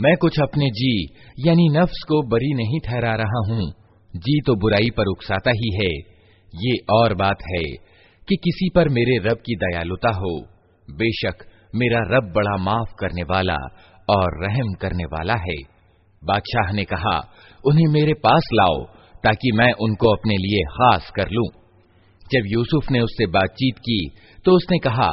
मैं कुछ अपने जी, यानी नफ्स को बरी नहीं ठहरा रहा हूँ। जी तो बुराई पर उकसाता ही है। ये और बात है कि किसी पर मेरे रब की दयालुता हो। बेशक मेरा रब बड़ा माफ़ करने वाला और रहम करने वाला है। बादशाह ने कहा, उन्हें मेरे पास लाओ, ताकि मैं उनको अपने लिए खास कर लूँ। जब यूसुफ ने उससे बातचीत की तो उसने कहा,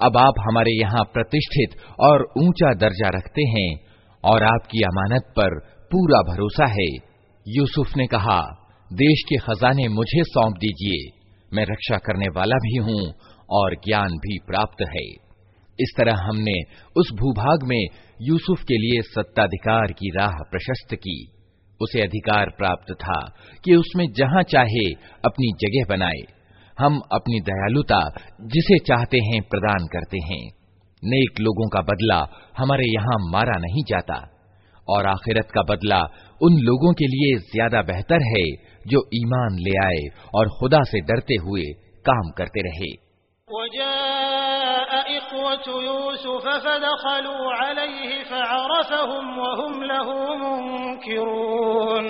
अब आप हमारे यहाँ प्रतिष्ठित और ऊँचा दर्जा रखते हैं और आपकी अमानत पर पूरा भरोसा है। यूसुफ ने कहा, देश के खजाने मुझे सौंप दीजिए। मैं रक्षा करने वाला भी हूँ और ज्ञान भी प्राप्त है। इस तरह हमने उस भूभाग में यूसुफ के लिए सत्ताधिकार की राह प्रशस्त की। उसे अधिकार प्राप्त था कि उसमें जहाँ चाहे अपनी जगह बनाए। हम अपनी दयालुता जिसे चाहते हैं प्रदान करते हैं। नेक लोगों का बदला हमारे यहाँ मारा नहीं जाता और आखिरत का बदला उन लोगों के लिए ज्यादा बेहतर है जो ईमान ले आए और खुदा से डरते हुए काम करते रहे यूसुफ फदखलू अलैहि फअरफहुम वहुम लहू मुनकिरून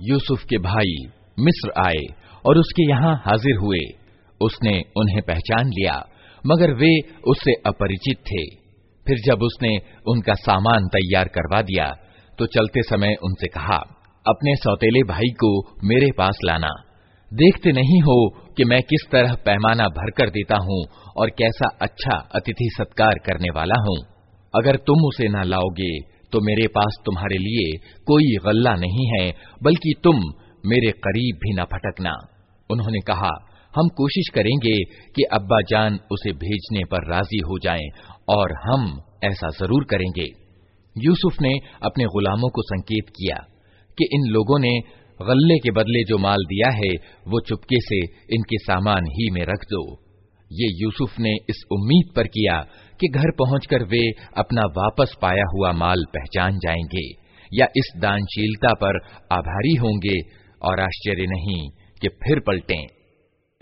यूसुफ के भाई मिस्र आए और उसके यहाँ हाजिर हुए उसने उन्हें पहचान लिया मगर वे उससे अपरिचित थे फिर जब उसने उनका सामान तैयार करवा दिया तो चलते समय उनसे कहा, अपने सौतेले भाई को मेरे पास लाना। देखते नहीं हो कि मैं किस तरह पैमाना भरकर देता हूँ और कैसा अच्छा अतिथि सत्कार करने वाला हूँ। अगर तुम उसे न लाओगे तो मेरे पास तुम्हारे लिए कोई गल्ला नहीं है, बल्कि तुम मेरे करीब भी न फटकना। उन्होंने कहा हम कोशिश करेंगे कि अब्बा जान उसे भेजने पर राज़ी हो जाएँ और हम ऐसा ज़रूर करेंगे। यूसुफ ने अपने गुलामों को संकेत किया कि इन लोगों ने गल्ले के बदले जो माल दिया है, वो चुपके से इनके सामान ही में रख दो। ये यूसुफ ने इस उम्मीद पर किया कि घर पहुंचकर वे अपना वापस पाया हुआ माल पहचान जाएँगे या इस दानशीलता पर आभारी होंगे और आश्चर्य नहीं कि फिर पलटें।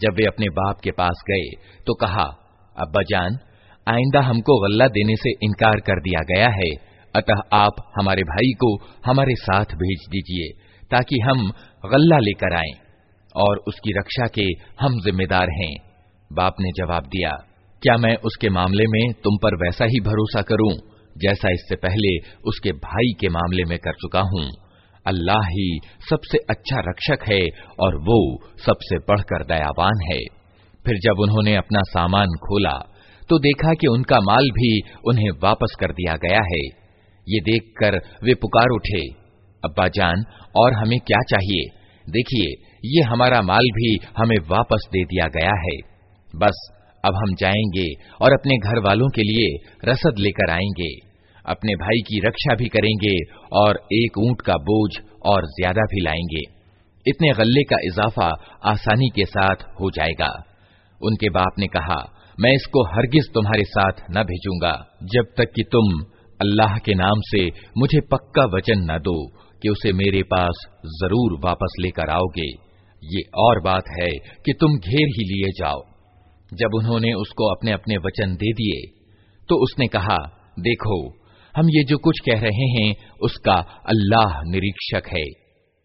जब वे अपने बाप के पास गए तो कहा अब्बा जान आइंदा हमको गल्ला देने से इनकार कर दिया गया है। अतः आप हमारे भाई को हमारे साथ भेज दीजिए, ताकि हम गल्ला लेकर आए और उसकी रक्षा के हम जिम्मेदार हैं। बाप ने जवाब दिया, क्या मैं उसके मामले में तुम पर वैसा ही भरोसा करूँ, जैसा इससे पहले उसके भाई के मामले में कर चुका हूँ? अल्लाह ही सबसे अच्छा रक्षक है और वो सबसे बढ़कर दयावान है। फिर जब उन्होंने अपना सामान खोला तो देखा कि उनका माल भी उन्हें वापस कर दिया गया है। ये देखकर वे पुकार उठे। अब्बा जान, और हमें क्या चाहिए? देखिए, ये हमारा माल भी हमें वापस दे दिया गया है। बस, अब हम जाएँगे और अपने घर वालों के लिए रसद लेकर आएँगे। अपने भाई की रक्षा भी करेंगे और एक ऊँट का बोझ और ज़्यादा भी लाएँगे। इतने गल्ले का इजाफा आसानी के साथ हो जाएगा। उनके बाप ने कहा मैं इसको हरगिज तुम्हारे साथ न भेजूँगा, जब तक कि तुम अल्लाह के नाम से मुझे पक्का वचन न दो कि उसे मेरे पास ज़रूर वापस लेकर आओगे। ये और बात है कि तुम घेर ही लिए जाओ। जब उन्होंने उसको अपने अपने वचन दे दिए तो उसने कहा, देखो, हम ये जो कुछ कह रहे हैं, उसका अल्लाह निरीक्षक है।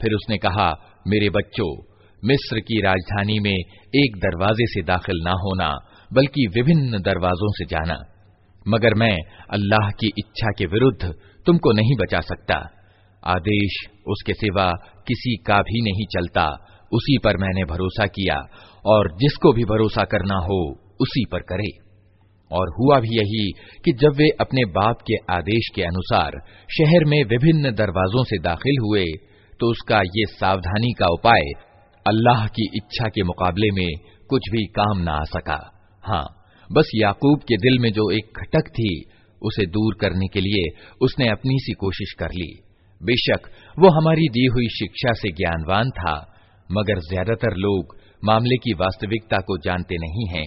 फिर उसने कहा मेरे बच्चों मिस्र की राजधानी में एक दरवाजे से दाखिल ना होना बल्कि विभिन्न दरवाजों से जाना मगर मैं अल्लाह की इच्छा के विरुद्ध तुमको नहीं बचा सकता। आदेश उसके सिवा किसी का भी नहीं चलता। उसी पर मैंने भरोसा किया, और जिसको भी भरोसा करना हो, उसी पर करे। और हुआ भी यही कि जब वे अपने बाप के आदेश के अनुसार शहर में विभिन्न दरवाजों से दाखिल हुए तो उसका ये सावधानी का उपाय, अल्लाह की इच्छा के मुकाबले में कुछ भी काम न आ सका। हाँ बस याकूब के दिल में जो एक खटक थी उसे दूर करने के लिए उसने अपनी सी कोशिश कर ली बेशक वो हमारी दी हुई शिक्षा से ज्ञानवान था मगर ज्यादातर लोग मामले की वास्तविकता को जानते नहीं हैं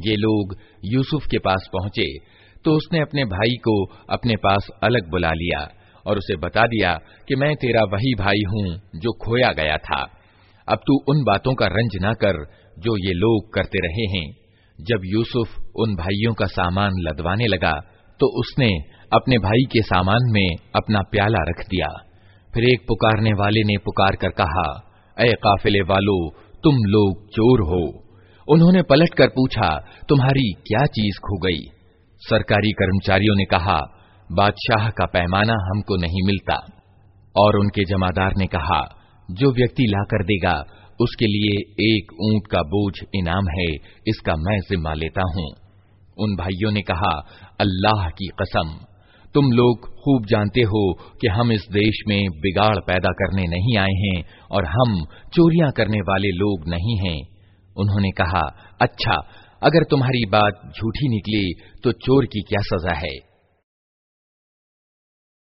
ये लोग यूसुफ के पास पहुंचे तो उसने अपने भाई को अपने पास अलग बुला लिया और उसे बता दिया कि मैं तेरा वही भाई हूं जो खोया गया था अब तू उन बातों का रंज न कर जो ये लोग करते रहे हैं जब यूसुफ उन भाइयों का सामान लदवाने लगा तो उसने अपने भाई के सामान में अपना प्याला रख दिया। फिर एक पुकारने वाले ने पुकार कर कहा अय काफिले वालो, तुम लोग चोर हो। उन्होंने पलट कर पूछा, तुम्हारी क्या चीज़ खो गई? सरकारी कर्मचारियों ने कहा, बादशाह का पैमाना हमको नहीं मिलता। और उनके जमादार ने कहा, जो व्यक्ति लाकर देगा उसके लिए एक ऊँट का बोझ इनाम है, इसका मैं जिम्मा लेता हूँ। उन भाइयों ने कहा, अल्लाह की कसम, तुम लोग खूब जानते हो कि हम इस देश में बिगाड़ पैदा करने नहीं आए हैं और हम चोरियाँ करने वाले लोग नहीं हैं। उन्होंने कहा अच्छा अगर तुम्हारी बात झूठी निकली तो चोर की क्या सजा है?